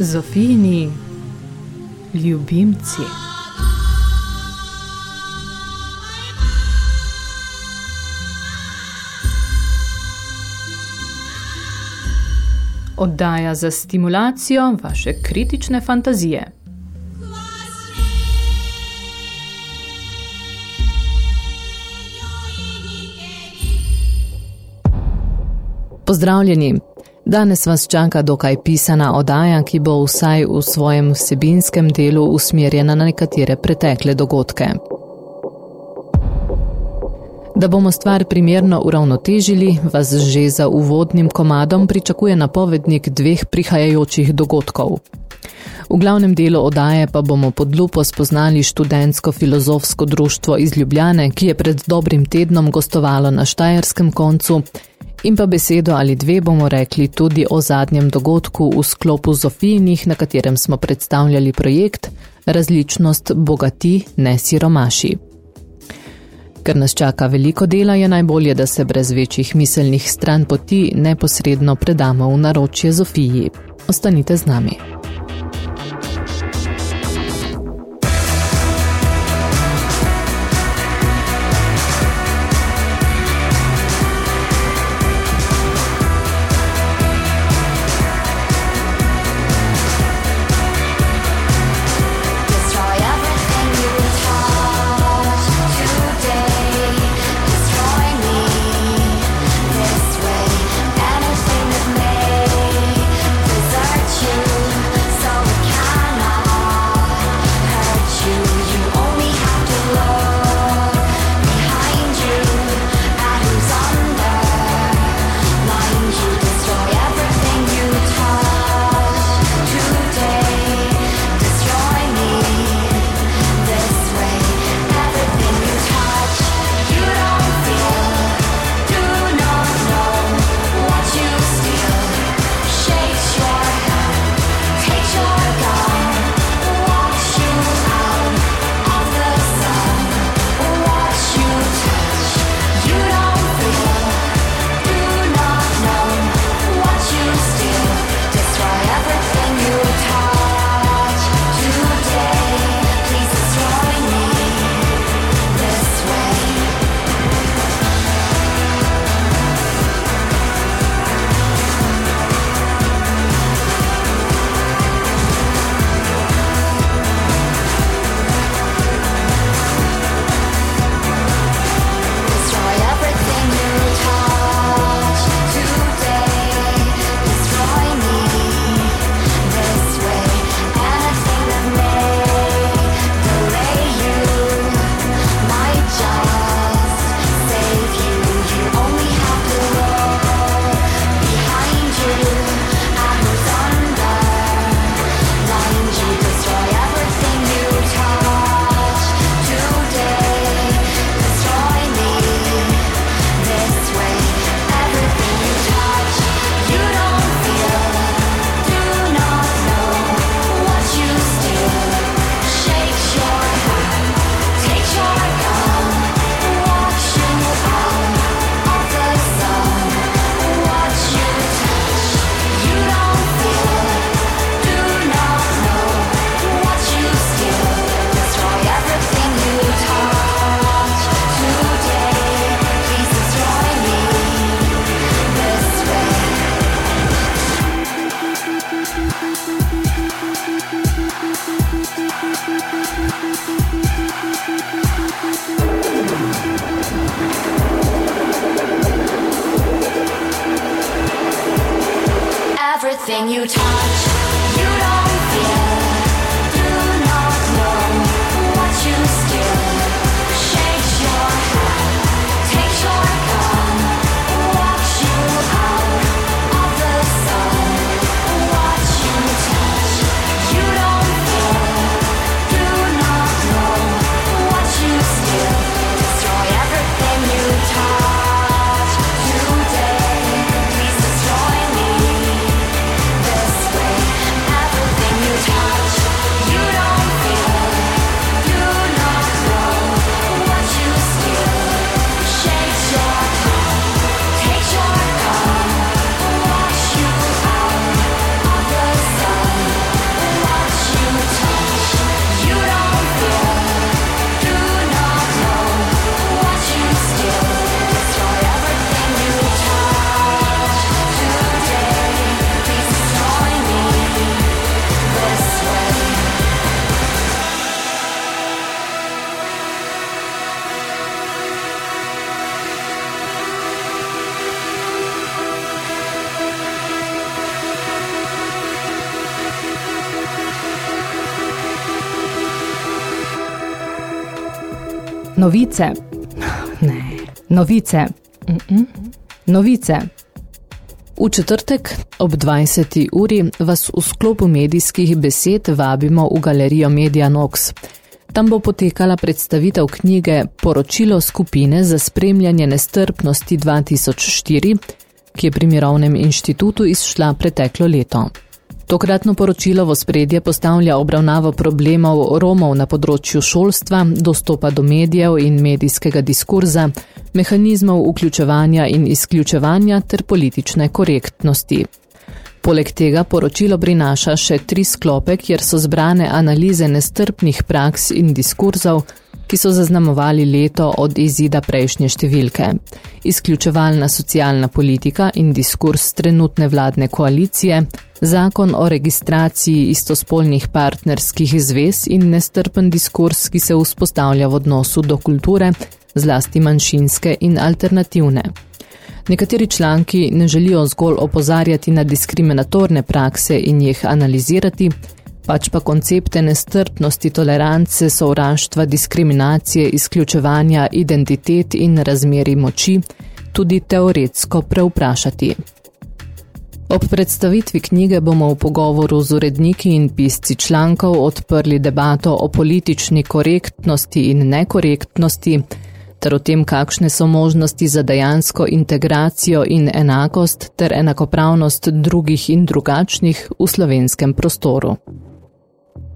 Zofini, ljubimci. Oddaja za stimulacijo vaše kritične fantazije. Pozdravljeni! Danes vas čaka dokaj pisana oddaja, ki bo vsaj v svojem vsebinskem delu usmerjena na nekatere pretekle dogodke. Da bomo stvar primerno uravnotežili, vas že za uvodnim komadom pričakuje napovednik dveh prihajajočih dogodkov. V glavnem delu odaje pa bomo pod lupo spoznali študentsko filozofsko društvo iz Ljubljane, ki je pred dobrim tednom gostovalo na Štajerskem koncu In pa besedo ali dve bomo rekli tudi o zadnjem dogodku v sklopu Zofijnih, na katerem smo predstavljali projekt Različnost bogati, ne siromaši. Ker nas čaka veliko dela, je najbolje, da se brez večjih miselnih stran poti neposredno predamo v naročje Zofiji. Ostanite z nami. Novice. Ne. Novice. Mm -mm. Novice. V četrtek ob 20. uri vas v sklopu medijskih besed vabimo v galerijo Media Nox. Tam bo potekala predstavitev knjige Poročilo skupine za spremljanje nestrpnosti 2004, ki je pri Mirovnem inštitutu izšla preteklo leto. Tokratno poročilo v spredje postavlja obravnavo problemov Romov na področju šolstva, dostopa do medijev in medijskega diskurza, mehanizmov vključevanja in izključevanja ter politične korektnosti. Poleg tega poročilo prinaša še tri sklope, kjer so zbrane analize nestrpnih praks in diskurzov, ki so zaznamovali leto od izida prejšnje številke. Izključevalna socialna politika in diskurs trenutne vladne koalicije, zakon o registraciji istospolnih partnerskih zvez in nestrpen diskurs, ki se vzpostavlja v odnosu do kulture, zlasti manjšinske in alternativne. Nekateri članki ne želijo zgolj opozarjati na diskriminatorne prakse in jih analizirati, pač pa koncepte nestrpnosti, tolerance, sovraštva, diskriminacije, izključevanja, identitet in razmeri moči tudi teoretsko preuprašati. Ob predstavitvi knjige bomo v pogovoru z uredniki in pisci člankov odprli debato o politični korektnosti in nekorektnosti, ter o tem, kakšne so možnosti za dejansko integracijo in enakost ter enakopravnost drugih in drugačnih v slovenskem prostoru.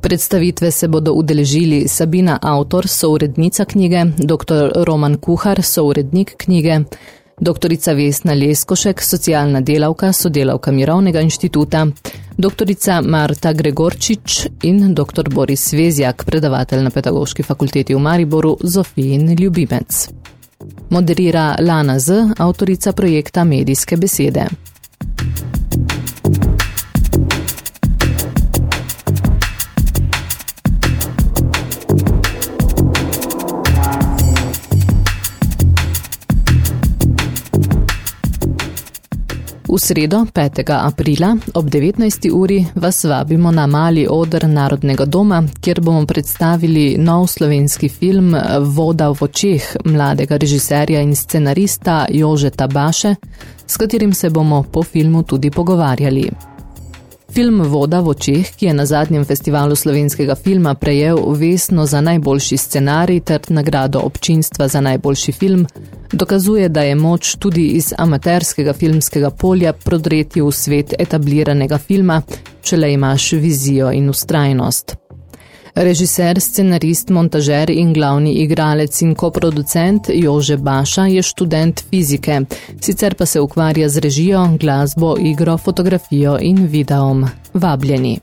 Predstavitve se bodo udeležili Sabina Autor, sourednica knjige, dr. Roman Kuhar, sourednik knjige, dr. Vesna Leskošek, socialna delavka, sodelavka Mirovnega inštituta, dr. Marta Gregorčič in dr. Boris Vezjak, predavatelj na Pedagoški fakulteti v Mariboru, Zofijin Ljubimec. Moderira Lana Z, avtorica projekta Medijske besede. V sredo 5. aprila ob 19. uri vas vabimo na mali odr Narodnega doma, kjer bomo predstavili nov slovenski film Voda v očeh mladega režiserja in scenarista Jožeta Baše, s katerim se bomo po filmu tudi pogovarjali. Film Voda v očeh, ki je na zadnjem festivalu slovenskega filma prejel vesno za najboljši scenarij ter nagrado občinstva za najboljši film, dokazuje, da je moč tudi iz amaterskega filmskega polja prodreti v svet etabliranega filma, če le imaš vizijo in ustrajnost. Režiser, scenarist, montažer in glavni igralec in koproducent Jože Baša je študent fizike, sicer pa se ukvarja z režijo, glasbo, igro, fotografijo in videom. Vabljeni.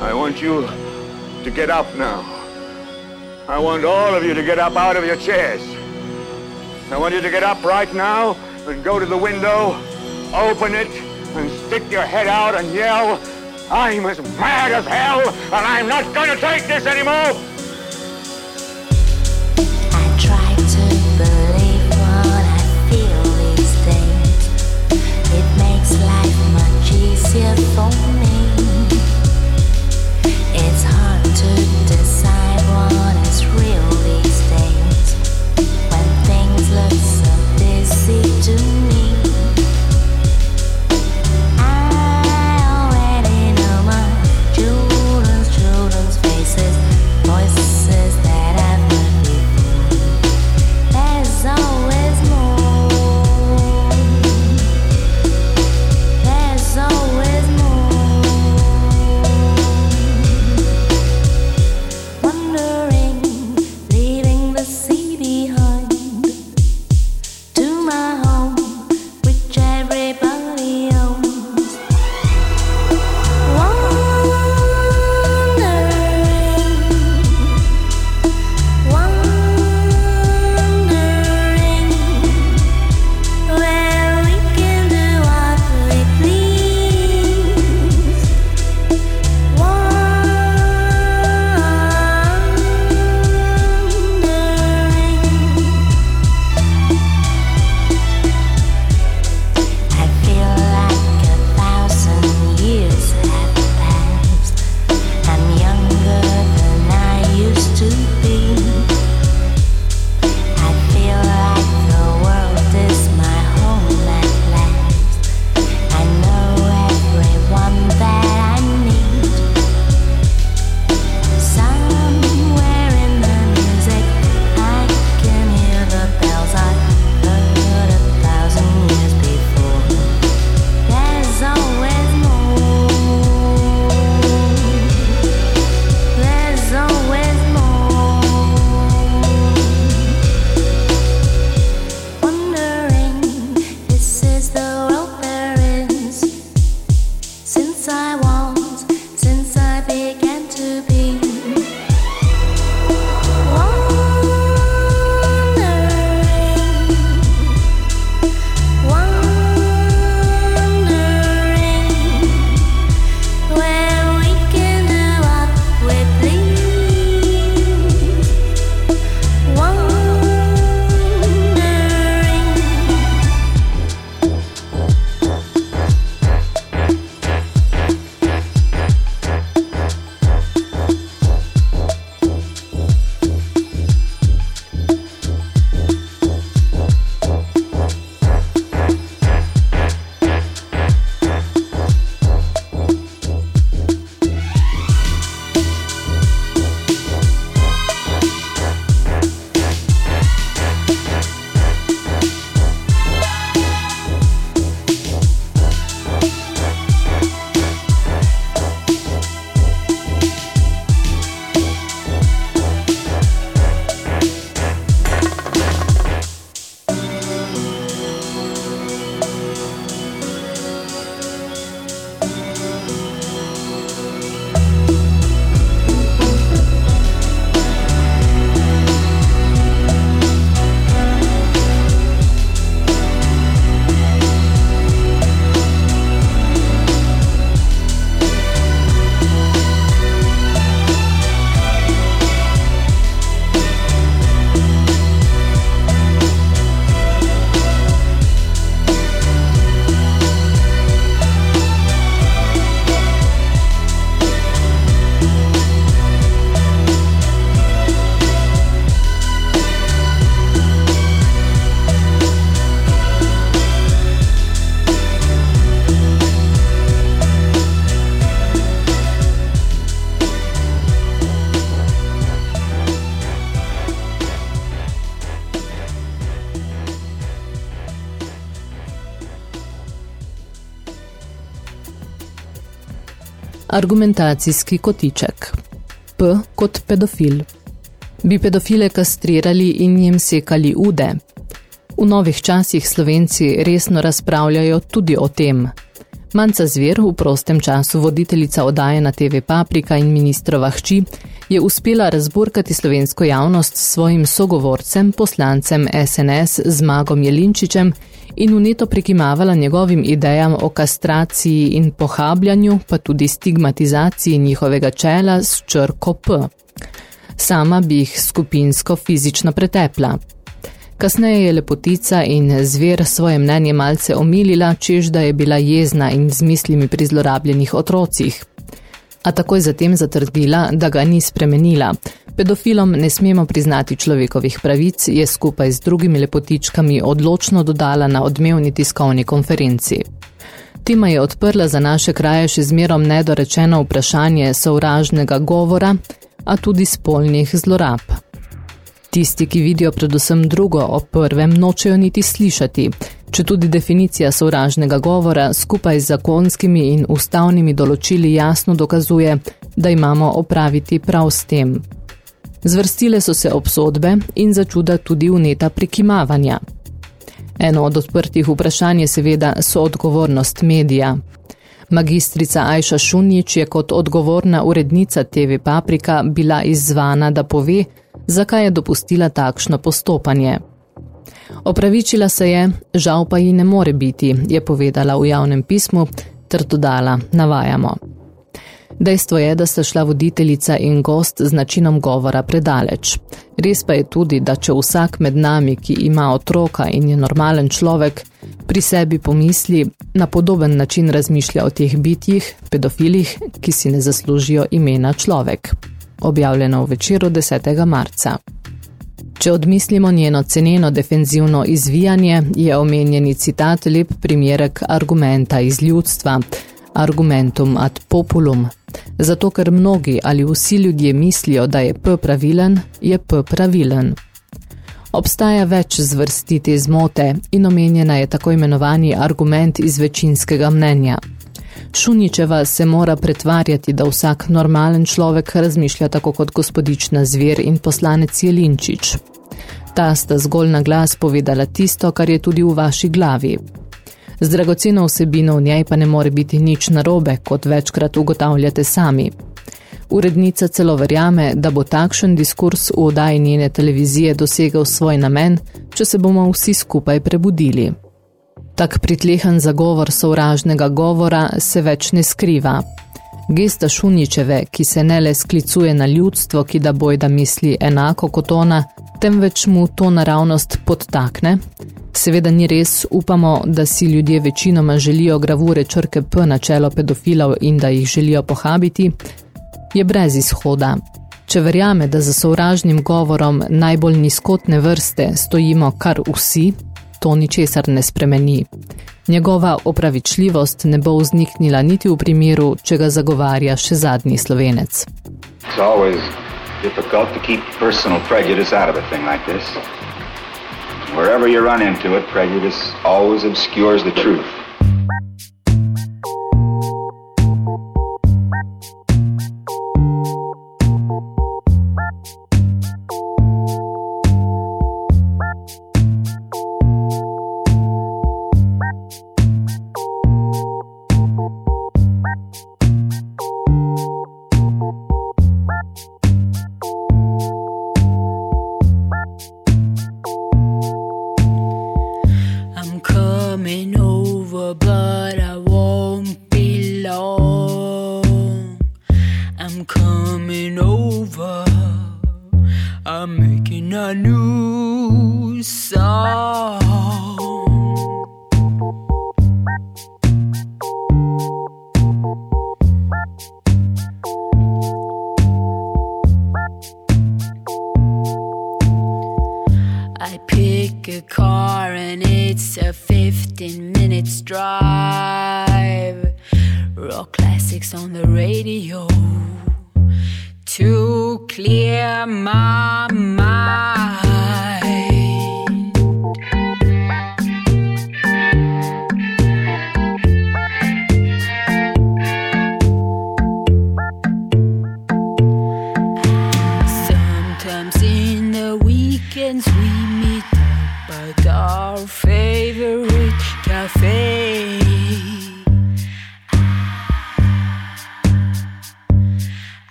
I want you to get up now. I want all of you to get up out of your chairs. I want you to get up right now and go to the window, open it, and stick your head out and yell, I'm as mad as hell, and I'm not going to take this anymore. Argumentacijski kotiček. P kot pedofil. Bi pedofile kastrirali in jim sekali ude? V novih časih Slovenci resno razpravljajo tudi o tem. Manca Zver, v prostem času voditeljica odaje na TV Paprika in ministrova hči, je uspela razburkati slovensko javnost s svojim sogovorcem, poslancem SNS Zmagom Jelinčičem in vneto prekimavala njegovim idejam o kastraciji in pohabljanju, pa tudi stigmatizaciji njihovega čela s črko P. Sama bi jih skupinsko fizično pretepla. Kasneje je lepotica in zver svoje mnenje malce omilila, čež da je bila jezna in z mislimi pri zlorabljenih otrocih. A takoj zatem zatrdila, da ga ni spremenila. Pedofilom ne smemo priznati človekovih pravic, je skupaj z drugimi lepotičkami odločno dodala na odmevni tiskovni konferenci. Tema je odprla za naše kraje še zmerom nedorečeno vprašanje sovražnega govora, a tudi spolnih zlorab. Tisti, ki vidijo predvsem drugo o prvem, nočejo niti slišati, če tudi definicija sovražnega govora skupaj z zakonskimi in ustavnimi določili jasno dokazuje, da imamo opraviti prav s tem. Zvrstile so se obsodbe in začuda tudi uneta prikimavanja. Eno od odprtih vprašanj je seveda soodgovornost medija. Magistrica Ajša Šunjič je kot odgovorna urednica TV Paprika bila izzvana, da pove, zakaj je dopustila takšno postopanje. Opravičila se je, žal pa ji ne more biti, je povedala v javnem pismu, ter dodala, navajamo. Dejstvo je, da sta šla voditeljica in gost z načinom govora predaleč. Res pa je tudi, da če vsak med nami, ki ima otroka in je normalen človek, pri sebi pomisli, na podoben način razmišlja o teh bitjih, pedofilih, ki si ne zaslužijo imena človek objavljeno v večeru 10. marca. Če odmislimo njeno ceneno defenzivno izvijanje, je omenjeni citat lep primerek argumenta iz ljudstva, argumentum ad populum. Zato, ker mnogi ali vsi ljudje mislijo, da je P pravilen, je P pravilen. Obstaja več zvrsti te zmote in omenjena je tako imenovani argument iz večinskega mnenja – Šuničeva se mora pretvarjati, da vsak normalen človek razmišlja tako kot gospodična zver in poslanec Jelinčič. Ta sta zgolj na glas povedala tisto, kar je tudi v vaši glavi. Z dragoceno vsebino v njej pa ne more biti nič narobe, kot večkrat ugotavljate sami. Urednica celo verjame, da bo takšen diskurs v odaji njene televizije dosegel svoj namen, če se bomo vsi skupaj prebudili. Tak pritlehen zagovor sovražnega govora se več ne skriva. Gesta Šuničeve, ki se ne le sklicuje na ljudstvo, ki da bojda misli enako kot ona, temveč mu to naravnost podtakne. Seveda ni res, upamo, da si ljudje večinoma želijo gravure črke P na čelo pedofilov in da jih želijo pohabiti, je brez izhoda. Če verjame, da za sovražnim govorom najbolj nizkotne vrste stojimo kar vsi, to ničesar ne spremeni. Njegova opravičljivost ne bo vzniknila niti v primeru, če ga zagovarja še zadnji slovenec. Wherever you run into it, prejudice always obscures the truth.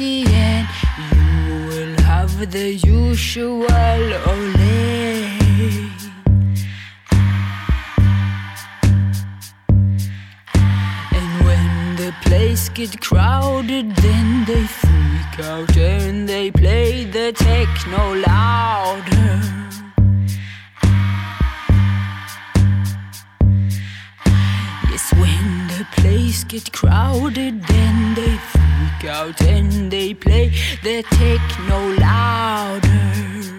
and you will have the usual ole. And when the place get crowded, then they freak out and they play the techno loud. Get crowded, then they freak out and they play the techno louder.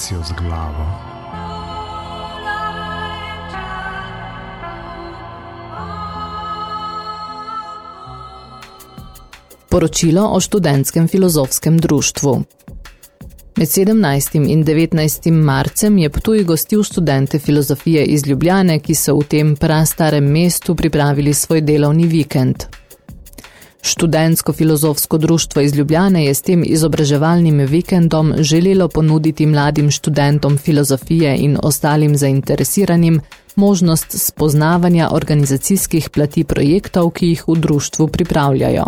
Penetracijo z glavo. Poročilo o študentskem filozofskem društvu. Med 17. in 19. marcem je Ptuj gostil študente filozofije iz Ljubljane, ki so v tem prastarem mestu pripravili svoj delovni vikend. Študentsko-filozofsko društvo iz Ljubljane je s tem izobraževalnim vikendom želelo ponuditi mladim študentom filozofije in ostalim zainteresiranim možnost spoznavanja organizacijskih plati projektov, ki jih v društvu pripravljajo.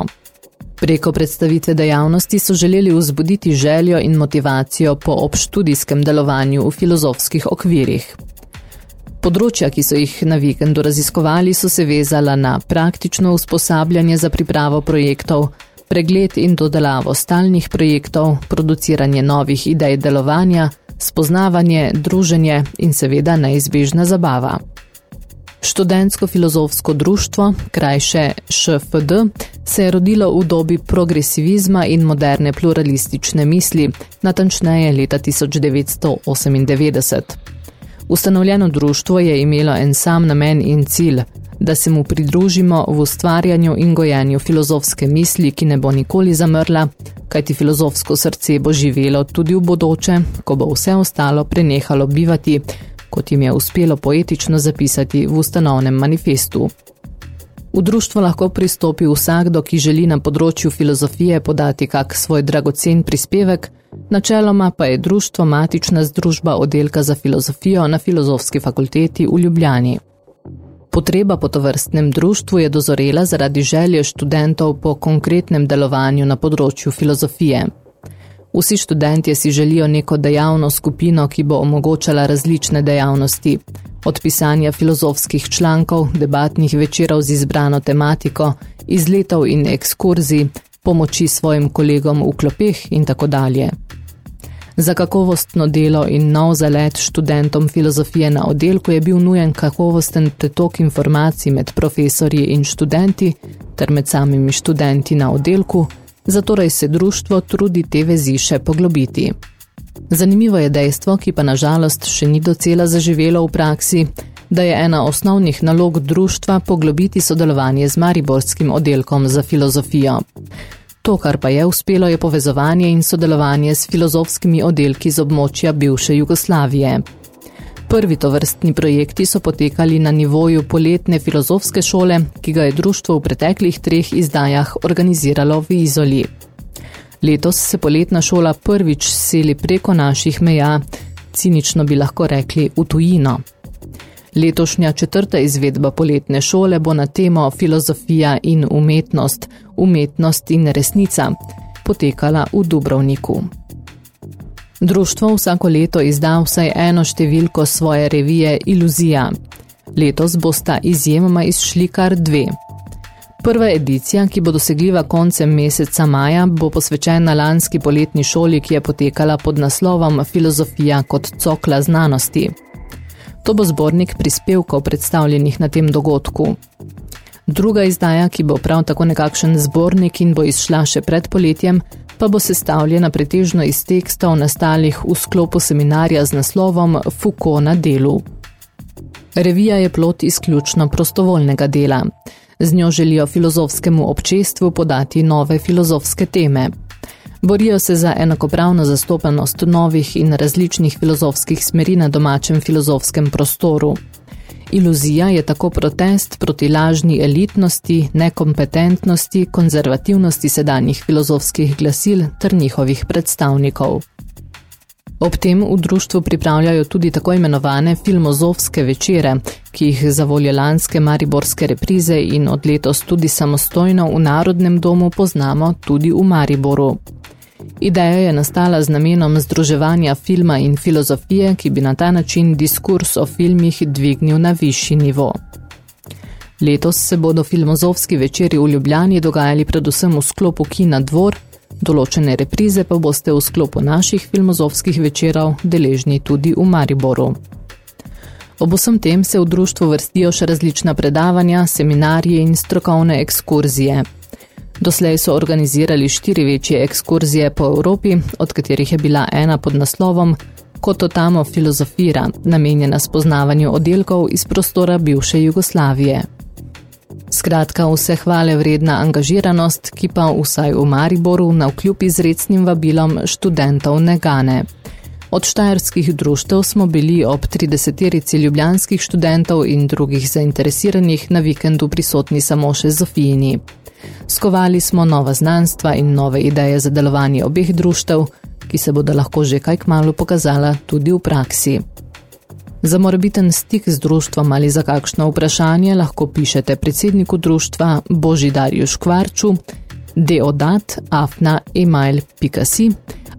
Preko predstavitve dejavnosti so želeli vzbuditi željo in motivacijo po obštudijskem delovanju v filozofskih okvirih. Področja, ki so jih na vikendu raziskovali, so se vezala na praktično usposabljanje za pripravo projektov, pregled in dodelavo stalnih projektov, produciranje novih idej delovanja, spoznavanje, druženje in seveda neizbežna zabava. Študentsko-filozofsko društvo, krajše ŠFD, se je rodilo v dobi progresivizma in moderne pluralistične misli, natančneje leta 1998. Ustanovljeno društvo je imelo en sam namen in cilj, da se mu pridružimo v ustvarjanju in gojenju filozofske misli, ki ne bo nikoli zamrla, kajti filozofsko srce bo živelo tudi v bodoče, ko bo vse ostalo prenehalo bivati, kot jim je uspelo poetično zapisati v ustanovnem manifestu. V društvo lahko pristopi vsakdo, ki želi na področju filozofije podati kak svoj dragocen prispevek, načeloma pa je društvo matična združba oddelka za filozofijo na filozofski fakulteti v Ljubljani. Potreba po tovrstnem društvu je dozorela zaradi želje študentov po konkretnem delovanju na področju filozofije. Vsi študentje si želijo neko dejavno skupino, ki bo omogočala različne dejavnosti, od pisanja filozofskih člankov, debatnih večerov z izbrano tematiko, izletov in ekskurzij, pomoči svojim kolegom v klopeh in tako dalje. Za kakovostno delo in nov zalet študentom filozofije na oddelku je bil nujen kakovosten pretok informacij med profesorji in študenti ter med samimi študenti na oddelku, zatorej se društvo trudi te vezi še poglobiti. Zanimivo je dejstvo, ki pa nažalost še ni docela zaživelo v praksi, da je ena osnovnih nalog društva poglobiti sodelovanje z Mariborskim oddelkom za filozofijo. To, kar pa je uspelo, je povezovanje in sodelovanje s filozofskimi oddelki z območja bivše Jugoslavije. Prvi tovrstni projekti so potekali na nivoju poletne filozofske šole, ki ga je društvo v preteklih treh izdajah organiziralo v Izoli. Letos se poletna šola prvič seli preko naših meja, cinično bi lahko rekli v tujino. Letošnja četrta izvedba poletne šole bo na temo filozofija in umetnost, umetnost in resnica, potekala v Dubrovniku. Društvo vsako leto izda vsaj eno številko svoje revije Iluzija. Letos bosta izjemoma izšli kar dve – Prva edicija, ki bo dosegljiva koncem meseca maja, bo posvečena lanski poletni šoli, ki je potekala pod naslovom Filozofija kot cokla znanosti. To bo zbornik prispevkov predstavljenih na tem dogodku. Druga izdaja, ki bo prav tako nekakšen zbornik in bo izšla še pred poletjem, pa bo sestavljena pretežno iz tekstov nastalih v sklopu seminarja z naslovom Foucault na delu. Revija je plot izključno prostovoljnega dela. Z njo želijo filozofskemu občestvu podati nove filozofske teme. Borijo se za enakopravno zastopanost novih in različnih filozofskih smeri na domačem filozofskem prostoru. Iluzija je tako protest proti lažni elitnosti, nekompetentnosti, konzervativnosti sedanjih filozofskih glasil ter njihovih predstavnikov. Ob tem v društvu pripravljajo tudi tako imenovane filmozovske večere, ki jih za voljo lanske mariborske reprize in od letos tudi samostojno v Narodnem domu poznamo tudi v Mariboru. Ideja je nastala z namenom združevanja filma in filozofije, ki bi na ta način diskurs o filmih dvignil na višji nivo. Letos se bodo filmozovski večeri v Ljubljani dogajali predvsem v sklopu Kina Dvor, Določene reprize pa boste v sklopu naših filmozovskih večerov deležni tudi v Mariboru. Ob vsem tem se v društvu vrstijo še različna predavanja, seminarije in strokovne ekskurzije. Doslej so organizirali štiri večje ekskurzije po Evropi, od katerih je bila ena pod naslovom Koto tamo filozofira, namenjena spoznavanju oddelkov iz prostora bivše Jugoslavije. Skratka, vse hvale vredna angažiranost, ki pa vsaj v Mariboru na vkljub izrecnim vabilom študentov ne gane. Od štajerskih društev smo bili ob 30-terici ljubljanskih študentov in drugih zainteresiranih na vikendu prisotni samo še Zofijini. Skovali smo nova znanstva in nove ideje za delovanje obeh društev, ki se bodo lahko že kaj kmalo pokazala tudi v praksi. Za morbiten stik z društvom ali za kakšno vprašanje lahko pišete predsedniku društva Božidarju Škvarču deodat afna email.si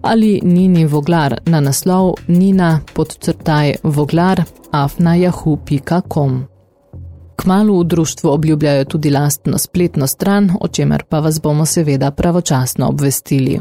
ali Nini Voglar na naslov nina podcrtaj voglar afna yahoo.com. Kmalu v društvu obljubljajo tudi lastno spletno stran, o čemer pa vas bomo seveda pravočasno obvestili.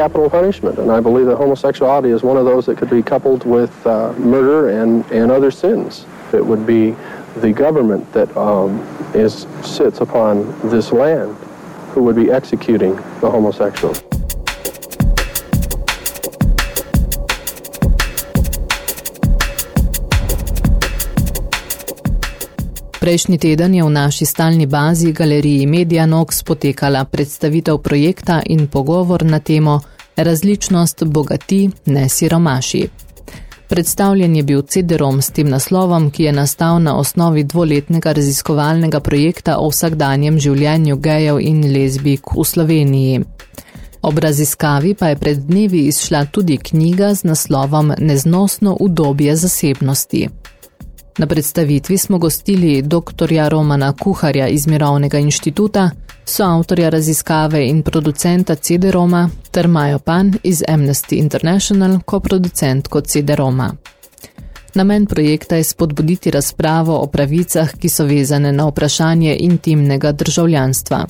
Capital punishment. And I believe that homosexuality is one of those that could be coupled with uh, murder and, and other sins. It would be the government that um, is, sits upon this land who would be executing the homosexuals. Prejšnji teden je v naši stalni bazi galeriji Medianox potekala predstavitev projekta in pogovor na temo Različnost bogati, ne siromaši. Predstavljen je bil CD-ROM s tem naslovom, ki je nastal na osnovi dvoletnega raziskovalnega projekta o vsakdanjem življenju gejev in lezbik v Sloveniji. Ob raziskavi pa je pred dnevi izšla tudi knjiga z naslovom Neznosno udobje zasebnosti. Na predstavitvi smo gostili dr. Romana Kuharja iz Mirovnega inštituta, soavtorja raziskave in producenta CD-Roma, ter Majo Pan iz Amnesty International, koproducentko CD-Roma. Namen projekta je spodbuditi razpravo o pravicah, ki so vezane na vprašanje intimnega državljanstva.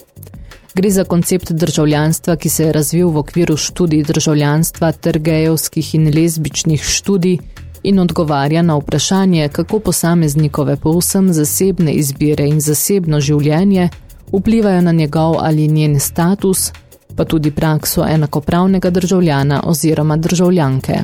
Gre za koncept državljanstva, ki se je razvil v okviru študij državljanstva ter gejevskih in lezbičnih študij in odgovarja na vprašanje, kako posameznikove povsem zasebne izbire in zasebno življenje vplivajo na njegov ali njen status, pa tudi prakso enakopravnega državljana oziroma državljanke.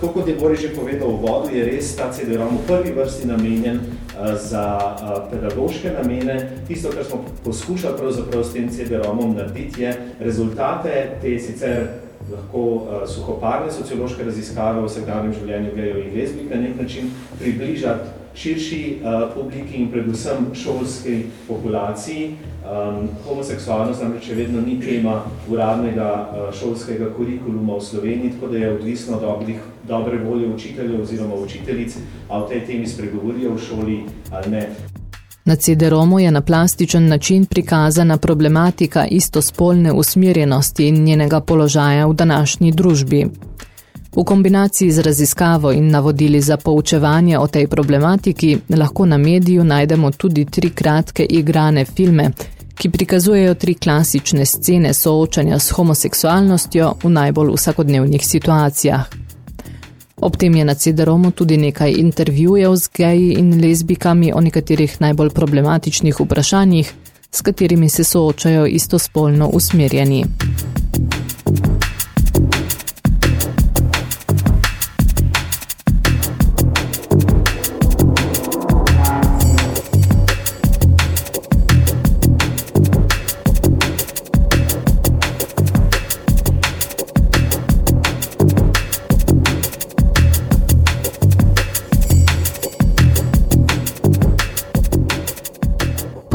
Tako kot je Boris že povedal v vodu, je res ta CD-ROM v prvi vrsti namenjen uh, za uh, pedagoške namene. Tisto, kar smo poskušali pravzaprav s tem CD-ROMom narediti, je rezultate te sicer lahko uh, suhoparne sociološke raziskave v vsakdanjem življenju gejev in lezbik na nek način približati širši uh, publiki in predvsem šolski populaciji. Um, homoseksualnost namreč vedno ni tema uradnega uh, šolskega kurikuluma v Sloveniji, tako da je odvisno dobrih, dobre volje učiteljev oziroma učiteljic, a v tej temi spregovorijo v šoli ali ne. Na CD-ROMu je na plastičen način prikazana problematika istospolne usmerjenosti in njenega položaja v današnji družbi. V kombinaciji z raziskavo in navodili za poučevanje o tej problematiki lahko na mediju najdemo tudi tri kratke igrane filme, ki prikazujejo tri klasične scene soočanja s homoseksualnostjo v najbolj vsakodnevnih situacijah. Ob tem je na CD-ROMu tudi nekaj intervjujev z geji in lezbikami o nekaterih najbolj problematičnih vprašanjih, s katerimi se soočajo istospolno usmerjeni.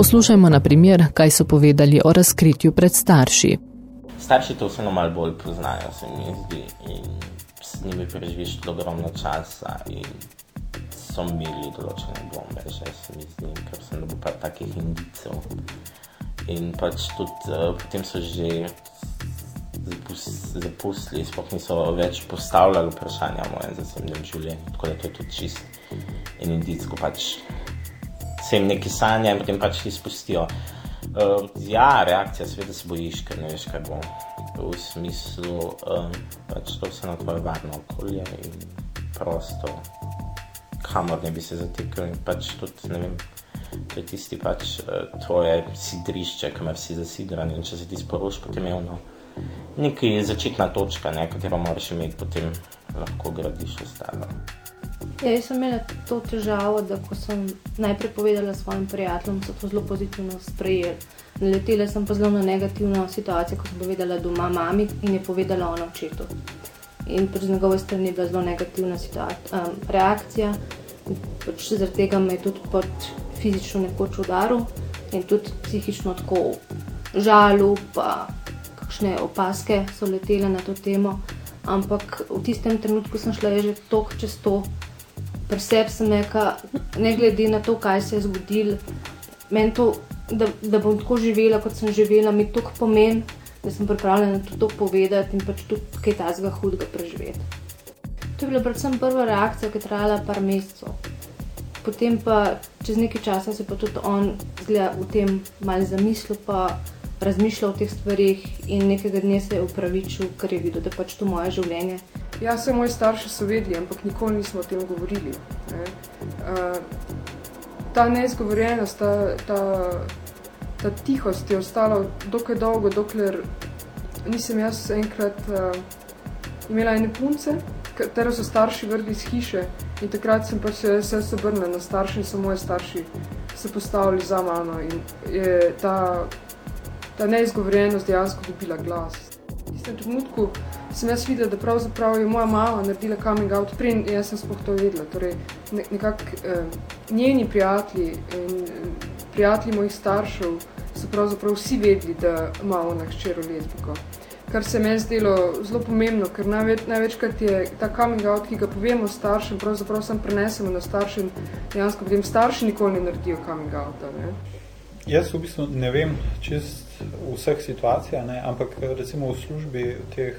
Poslušajmo na primer, kaj so povedali o razkritju pred starši. Starši to vseeno malo bolj poznajo, se mi zdi, in s njimi preživiš ogromno časa in so imeli določene bombe, že se mi zdi, ker sem dobil par takih indicov. In pač tudi uh, potem so že zapustili, sploh niso več postavljali vprašanja o mojem zasebnem življenju, tako da to je tudi čist in indic, ko pač se jim neki sanja in potem pač izpustijo. Uh, ja, reakcija, seveda se bojiš, ker ne veš, kaj bo. V smislu, um, pač to se na tvoje varno okolje in prosto, kamor ne bi se zatekal. In pač tudi, ne vem, je tisti pač uh, tvoje sidrišče, kamor si zasidran in če se ti sporoš, potem je ono nekaj začetna točka, ne, katero moraš imeti, potem lahko gradiš ostalo. Ja, jaz sem imela to težavo, da ko sem najprej povedala svojim prijateljem, so to zelo pozitivno sprejeli. Naletela sem pa zelo na negativno situacijo, ko sem povedala doma mami in je povedala ona očetu. In pač z njegove strani je bila zelo negativna um, reakcija. Pač zaradi tega me je tudi pač fizično nekoč udaril in tudi psihično tako žalil, pa kakšne opaske so letele na to temo. Ampak v tistem trenutku sem šla že toliko čez to, pri sebi sem neka, ne glede na to, kaj se je zgodilo, to, da, da bom tako živela, kot sem živela, mi to pomeni, da sem pripravljena tudi to povedati in pač tudi kaj tajnega hudega preživeti. To je bila predvsem prva reakcija, ki je trajala par mesecev. Potem pa čez nekaj časa se pa tudi on zgleda v tem malce zamislil, pa razmišljal o teh stvarih in nekega dne se je upravičil, ker je videl, da pač to moje življenje Ja, se moji starši so vedeli, ampak nikoli nismo o tem govorili. Ne. Uh, ta neizgovorjenost, ta, ta, ta tihost je ostala dokaj dolgo, dokler nisem jaz enkrat uh, imela ene punce, katero so starši vrgli iz hiše in takrat sem pa se vse obrnila na starše in so moji starši se postavili za mano in je ta, ta neizgovorjenost dejansko dobila glas. V tistem trenutku sem jaz videla, da pravzaprav je moja mama naredila coming out, prej jaz sem spoh to vedela. Torej, nekako eh, njeni prijatelji in eh, prijatelji mojih staršev so pravzaprav vsi vedeli, da imamo na hčero lezbiko. Kar se je zdelo zelo pomembno, ker največ, največkrat je ta coming out, ki ga povemo staršem, pravzaprav sem prenesemo na starše in dejansko potem starši nikoli ne naredijo coming outa. Ne? Jaz v bistvu ne vem v vseh situacijah, ne, ampak recimo v službi teh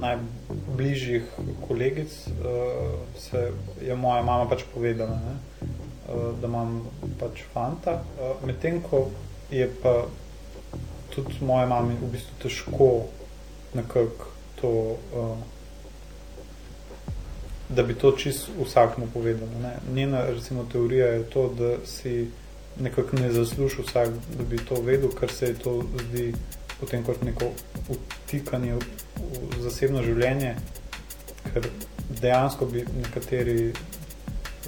najbližjih kolegic uh, se je moja mama pač povedala, ne, uh, da imam pač fanta, uh, medtem ko je pa tudi moje mami v bistvu težko nekako to, uh, da bi to čist vsakmu povedala. Ne. Njena recimo teorija je to, da si nekako ne zasluži vsak, da bi to vedel, ker se je to zdi potem kot neko utikanje v, v zasebno življenje, ker dejansko bi nekateri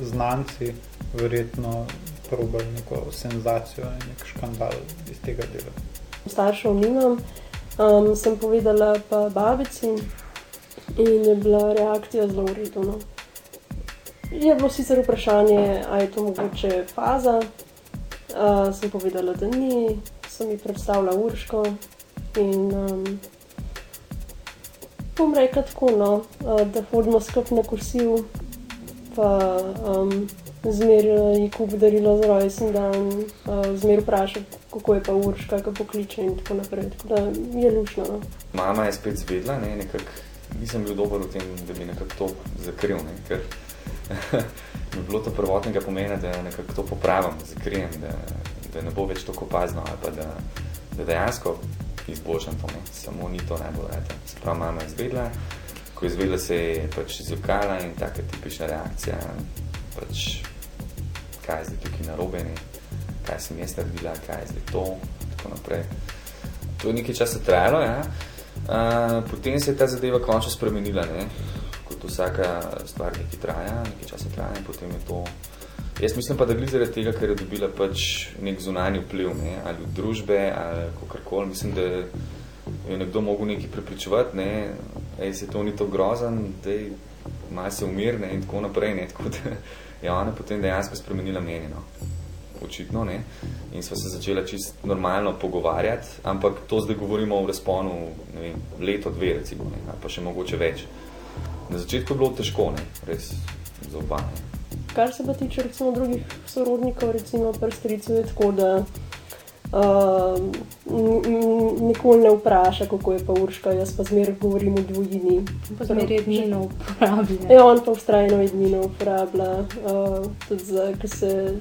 znanci verjetno probali neko senzacijo in nek škandal iz tega dela. Staršev nimam, um, sem povedala pa babici in je bila reakcija zelo uredna. Je bilo sicer vprašanje, ali je to mogoče faza, Uh, sem povedala, da ni, sem ji predstavila Urško. In um, bom rekla tako, no, uh, da hodimo skupaj na kursiv, pa um, zmeraj ji kup darilo za rojsten dan, uh, zmeraj vprašam, kako je pa Urška, kako pokliče in tako naprej. Tako da je lušno. No. Mama je spet zvedla, ne, nekak, nisem bil dober v tem, da bi nekako to zakril. Ne, ker, bi bilo to prvotnega pomena, da nekako to popravim, zakrijem, da da ne bo več tako opazno ali pa da, da dejansko izboljšam to, ne. samo ni to najbolj reta. Se pravi, mama je izvedla, ko je izvedla se je pač izjokala in taka tipična reakcija, pač kaj je zdaj tukaj narobe, ne, kaj sem jaz naredila, kaj je zdaj to, tako naprej. To je nekaj časa trajalo, ja. Uh, potem se je ta zadeva končno spremenila, ne, kot vsaka stvar nekaj traja, nekaj časa traja in potem je to Jaz mislim pa, da gre zaradi tega, ker je dobila pač nek zunanji vpliv, ne, ali v družbe, ali kakorkoli. Mislim, da je nekdo mogel nekaj prepričevati, ne, ej, se to ni to grozen, dej, malo se umir, ne, in tako naprej, ne, tako da je ona potem dejansko spremenila mnenje, no, očitno, ne, in sva se začela čist normalno pogovarjati, ampak to zdaj govorimo v razponu, ne vem, leto, dve, recimo, ne, ali pa še mogoče več. Na začetku je bilo težko, ne, res, za oba. Kar se pa tiče recimo drugih sorodnikov, recimo prstricu je tako, da uh, nikoli ne vpraša, kako je pa Urška, jaz pa zmer govorim v dvojini. Pa zmer jednino uporablja. Ja, on pa ustrajno jednino uporablja. Uh, tudi za, ko se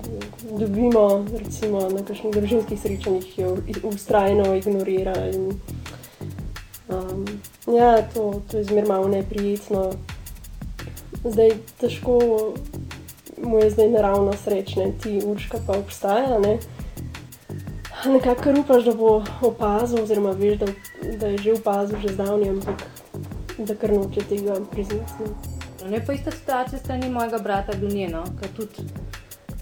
dobimo recimo na kakšnih družinskih srečanjih, jo ustrajno ignorira in um, ja, to, to je zmer malo neprijetno. Zdaj težko mu je zdaj naravno srečne, ti urška pa obstaja. Ne? Nekako kar upaš, da bo opazil, oziroma veš, da, da je že opazil že zdavnje, ampak da kar noče tega priznati. Ne, ne pa ista situacija strani mojega brata Dunjeno, ki tudi,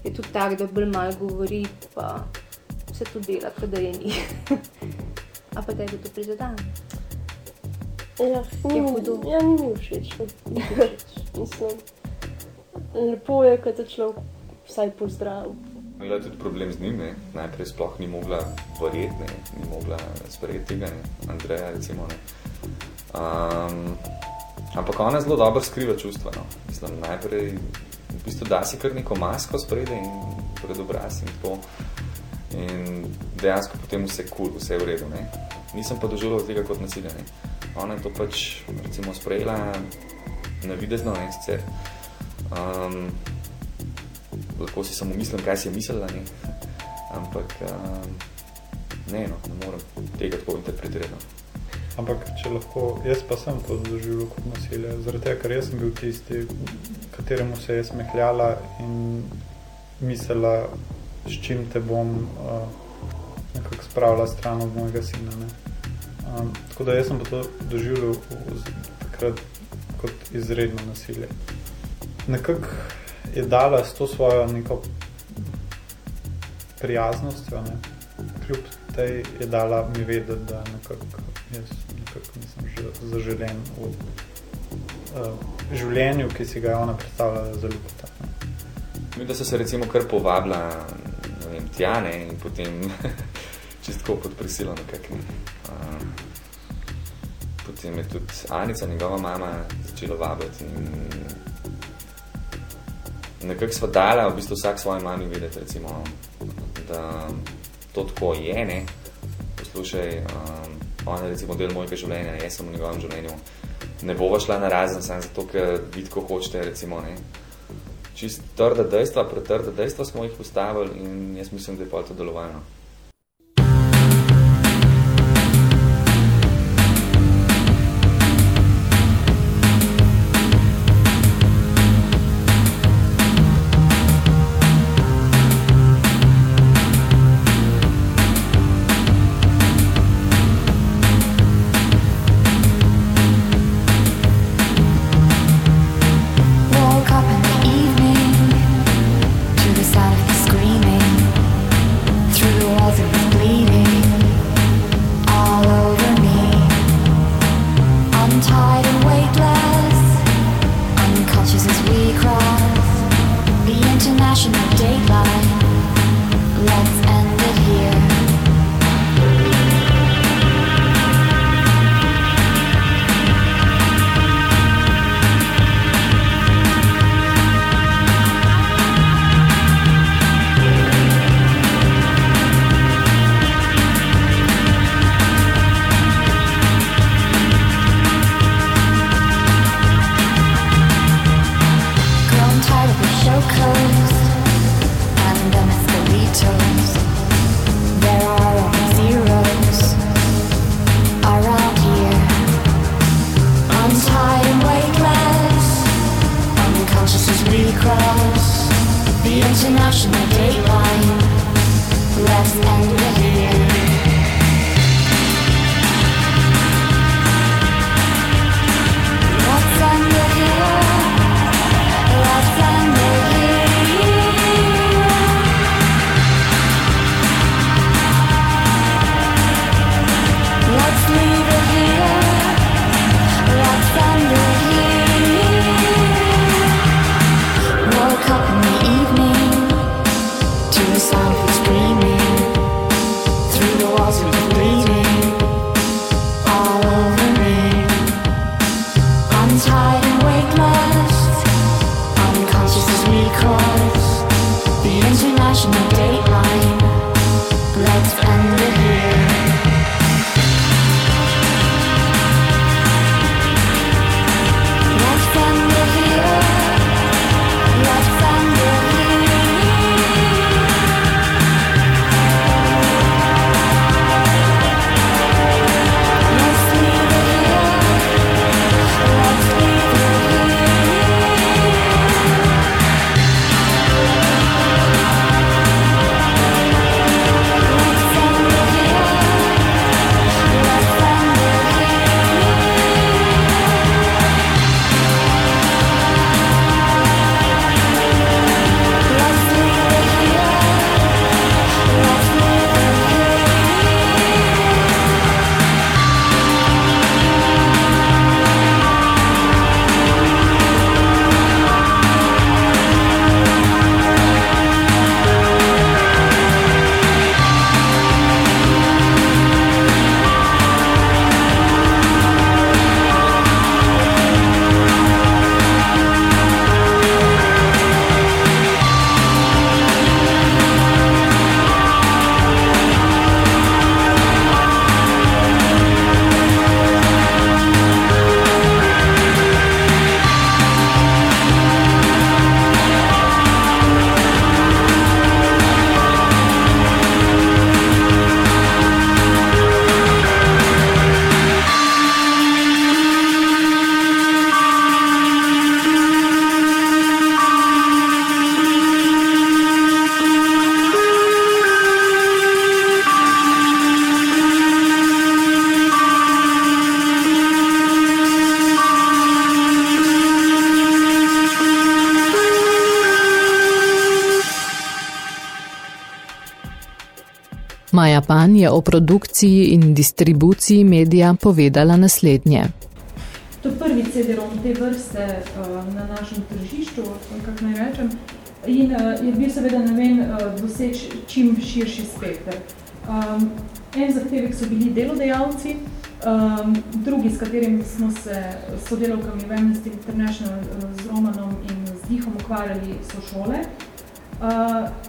je tudi tak, da bolj malo govori, pa se tudi dela, kot da je ni. A pa tebi to prizadane? Ja, ni mi ja, ni. Ni všeč. Mislim lepo je, da te človek vsaj pozdravi. Imela je tudi problem z njim, ne? najprej sploh ni mogla verjeti, ni mogla sprejeti tega, ne? Andreja recimo. Ne? Um, ampak ona zelo dobro skriva čustva. No? Mislim, najprej v bistvu da si kar neko masko sprede in pred obraz in to. In dejansko potem vse kul, cool, vse v redu. Ne? Nisem pa doživljal tega kot nasilje. Ne? Ona je to pač recimo sprejela navidezno, ne, sicer. Um, lahko si samo mislim, kaj si je mislila, ne? ampak um, ne, no, ne morem tega tako interpretirati. No. Ampak, če lahko, jaz pa sem to doživel kot nasilje, zaradi tega, ker sem bil tisti, kateremu se je smehljala in mislila, s čim te bom uh, nekako spravila stran od mojega sina. Ne? Um, tako da jaz sem to doživel takrat kot izredno nasilje nekako je dala s to svojo neko prijaznostjo, ne? kljub tej je dala mi vedeti, da nekako jaz nekako nisem že zaželen v uh, življenju, ki si ga je ona predstavljala za ljubota. Mi, da so se recimo kar povabila ne vem, tjane in potem čistko pod prisilo nekak. Ne? Uh, potem je tudi Anica, njegova mama, začela vabiti in nekako sva dala v bistvu vsak svoji mami vedeti, recimo, da to tako je, ne. Poslušaj, um, ona je recimo del mojega življenja, jaz sem v njegovem življenju. Ne bova šla na razen sam zato, ker vidko hočete, recimo, ne. Čist trda dejstva, pretrda dejstva smo jih postavili in jaz mislim, da je pa to delovalno. Je o produkciji in distribuciji medija povedala naslednje. To je prvi CD-ROM te vrste uh, na našem tržišču, kako naj rečem, in uh, je bil seveda namen uh, doseči čim širši spektr. Um, en zahtevek so bili delodajalci, um, drugi, s katerim smo se s sodelovkami v Amnesty International z Romanom in z Dihom ukvarjali, so šole uh,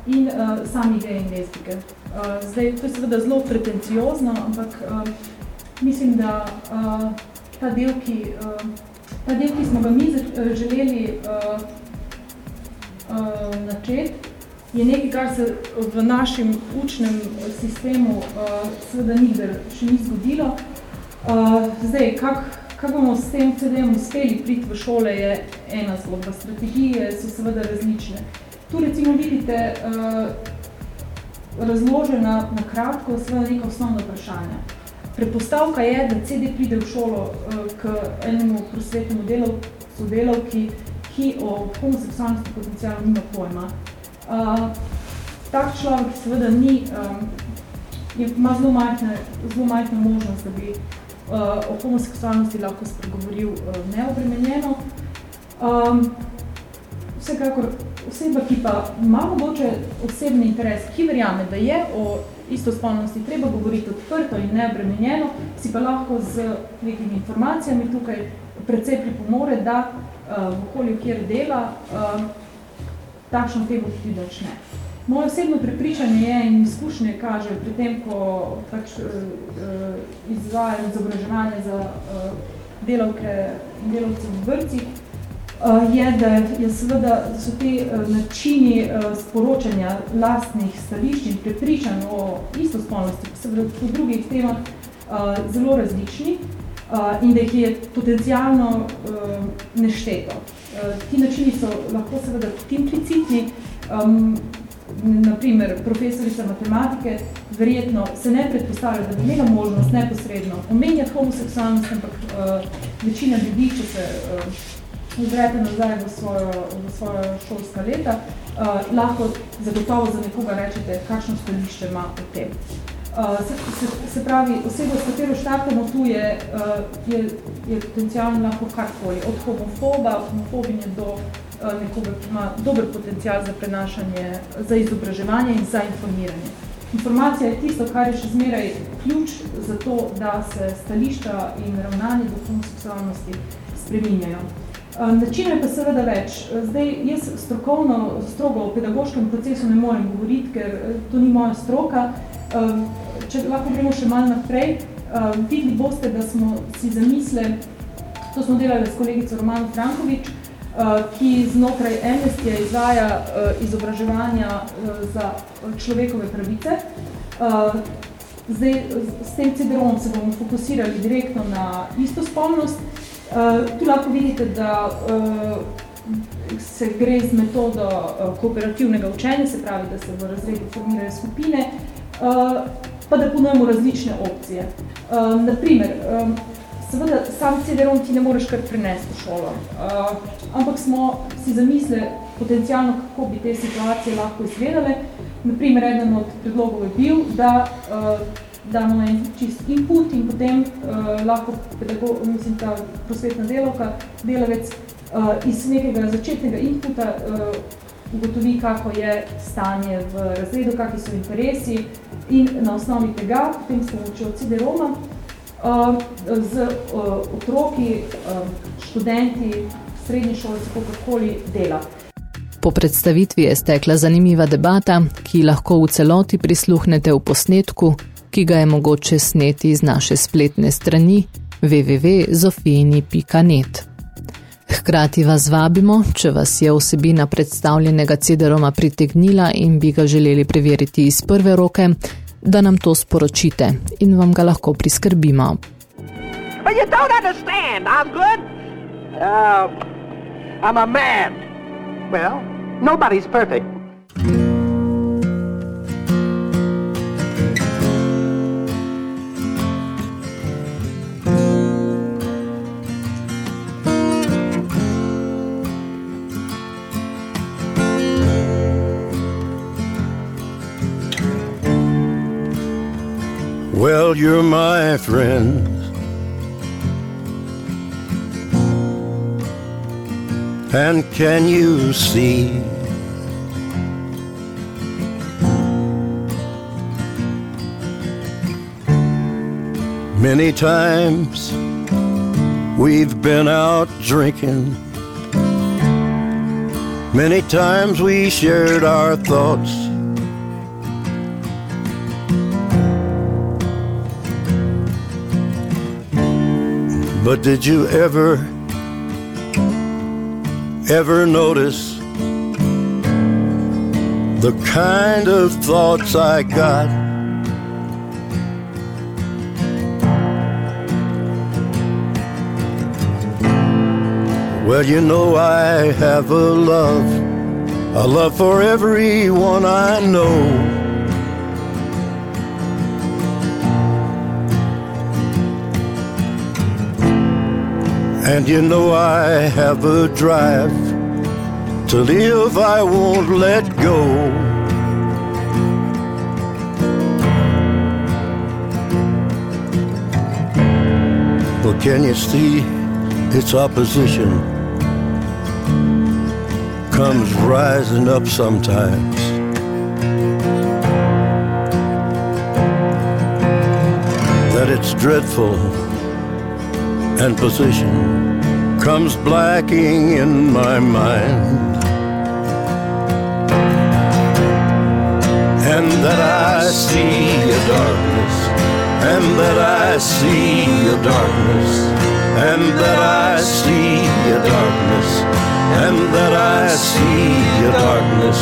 in uh, sami geji in lezbike. Uh, zdaj, to je seveda zelo pretenciozno, ampak uh, mislim, da uh, ta, del, ki, uh, ta del, ki smo ga mi želeli uh, uh, načeti, je nekaj, kar se v našem učnem sistemu uh, seveda nikdar še ni zgodilo. Uh, zdaj, kak, kak bomo s tem CD-om uspeli priti v šole, je ena zgodba. Strategije so seveda različne. Tu recimo vidite uh, razložena na kratko seveda neka osnovna vprašanja. Predpostavka je, da CD pride v šolo uh, k enemu prosvetnemu delavcu, delavki, ki o homoseksualnosti potencijalu nima pojma. Uh, tak človek seveda ni, um, ima zelo majhne, zelo majhne možnost, da bi uh, o homoseksualnosti lahko spregovoril uh, neobremenjeno. Um, vsekakor oseba, ki pa ima mogoče osebni interes, ki verjame, da je o istospolnosti treba govoriti odprto in neobremenjeno, si pa lahko z nekimi informacijami tukaj precej pripomore, da uh, v okolju, kjer dela, uh, takšno temo tudi začne. Moje osebno prepričanje je in izkušnje kaže pri tem, ko pač, uh, izvajam izobraževanje za uh, delavke in delavce v vrcih, uh, je, da je seveda, da so te uh, načini uh, sporočanja lastnih stališč in prepričanj o istospolnosti, seveda po drugih temah, uh, zelo različni uh, in da jih je potencijalno uh, nešteto. Uh, ti načini so lahko seveda implicitni, um, naprimer profesorica matematike, verjetno se ne predpostavlja, da bi imela možnost neposredno omenjati homoseksualnost, ampak uh, večina ljudi, če se uh, ozrete nazaj v svojo, v svojo šolska leta, uh, lahko zagotovo za nekoga rečete, kakšno stališče ima o tem. Uh, se, se, se pravi, osebo, s katero štartamo tu, je, uh, je, je potencialno lahko karkoli, od homofoba, homofobinje do Eh, nekoga, ki ima dober potencial za prenašanje, za izobraževanje in za informiranje. Informacija je tisto, kar je še zmeraj ključ za to, da se stališča in ravnanje do homoseksualnosti spreminjajo. Eh, načinov je pa seveda več. Zdaj, jaz strokovno, strogo o pedagoškem procesu ne morem govoriti, ker eh, to ni moja stroka. Če lahko gremo še malo naprej, videli boste, da smo si zamisle, to smo delali s kolegico Romano Frankovič, Eh, ki znotraj Amnesty izvaja izobraževanja za človekove pravice. Zdaj, s tem CD-ROM se bomo fokusirali direktno na istospolnost. Uh, tu lahko vidite, da uh, se gre z metodo uh, kooperativnega učenja, se pravi, da se v razredu formirajo skupine, pa da ponujemo različne opcije. Naprimer, seveda sam CD-ROM ti ne moreš kar prenesti v šolo. Ampak smo si zamislili potencijalno, kako bi te situacije lahko izgledale. Naprimer, eden od predlogov je bil, da damo en čist input in potem uh, lahko pedagog, mislim, ta prosvetna delovka, delavec uh, iz nekega začetnega inputa uh, ugotovi, kako je stanje v razredu, kakvi so interesi in na osnovi tega, potem s pomočjo CD-ROMA, uh, z uh, otroki, uh, študenti, srednji šoli, kakorkoli dela. Po predstavitvi je stekla zanimiva debata, ki lahko v celoti prisluhnete v posnetku, ki ga je mogoče sneti iz naše spletne strani www.zofijini.net. Hkrati vas vabimo, če vas je vsebina predstavljenega cederoma pritegnila in bi ga želeli preveriti iz prve roke, da nam to sporočite in vam ga lahko priskrbimo. But you don't understand. I'm good. Uh... I'm a man. Well, nobody's perfect. You're my friend. And can you see? Many times we've been out drinking. Many times we shared our thoughts. But did you ever, ever notice the kind of thoughts I got? Well, you know I have a love, a love for everyone I know. And you know I have a drive to live, I won't let go. But can you see its opposition comes rising up sometimes? That it's dreadful and position comes blacking in my mind. And that I see a darkness, and that I see a darkness, and that I see a darkness, and that I see a darkness.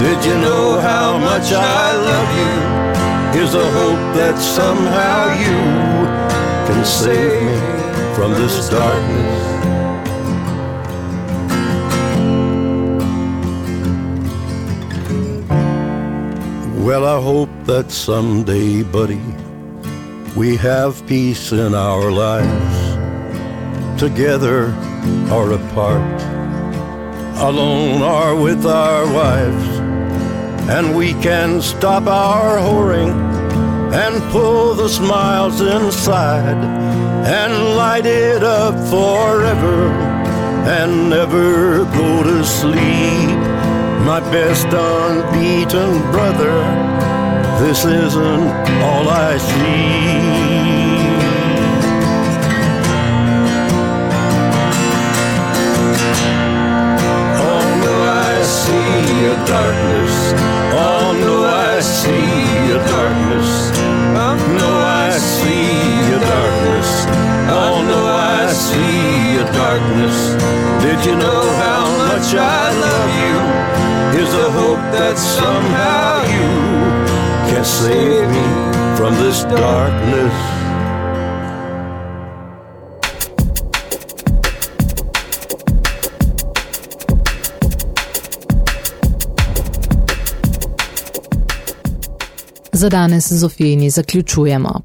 Did you know how much I love you? Is a hope that somehow you can save me from this darkness. Well, I hope that someday, buddy, we have peace in our lives, together or apart, alone or with our wives, and we can stop our whoring and pull the smiles inside and light it up forever and never go to sleep. My best unbeaten brother, this isn't all I see. Za danes Zofijini zaključujemo.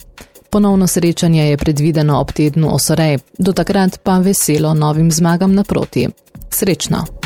Ponovno srečanje je predvideno ob tednu Osorej, do takrat pa veselo novim zmagam naproti. Srečno!